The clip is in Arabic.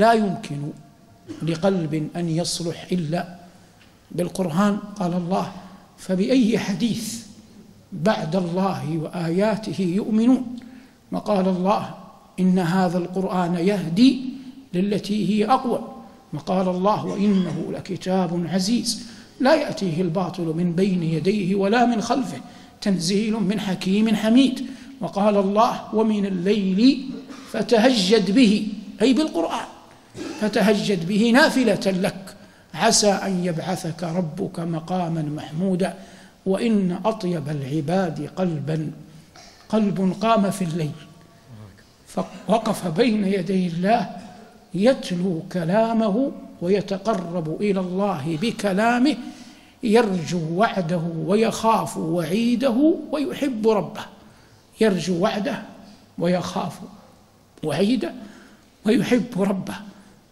لا يمكن لقلب أن يصلح إلا بالقرآن. قال الله فبأي حديث بعد الله وآياته يؤمنون؟ وقال الله إن هذا القرآن يهدي للتي هي أقوى. وقال الله وإنه لكتاب عزيز. لا يأتيه الباطل من بين يديه ولا من خلفه تنزيل من حكيم حميد. وقال الله ومن الليل فتهجد به. أي بالقرآن. فتهجد به نافلة لك. عسى أن يبعثك ربك مقاما محمودا وإن أطيب العباد قلبا. قلب قام في الليل فوقف بين يدي الله يتلو كلامه ويتقرب إلى الله بكلامه يرجو وعده ويخاف وعيده ويحب ربه. يرجو وعده ويخاف وعيده ويحب ربه.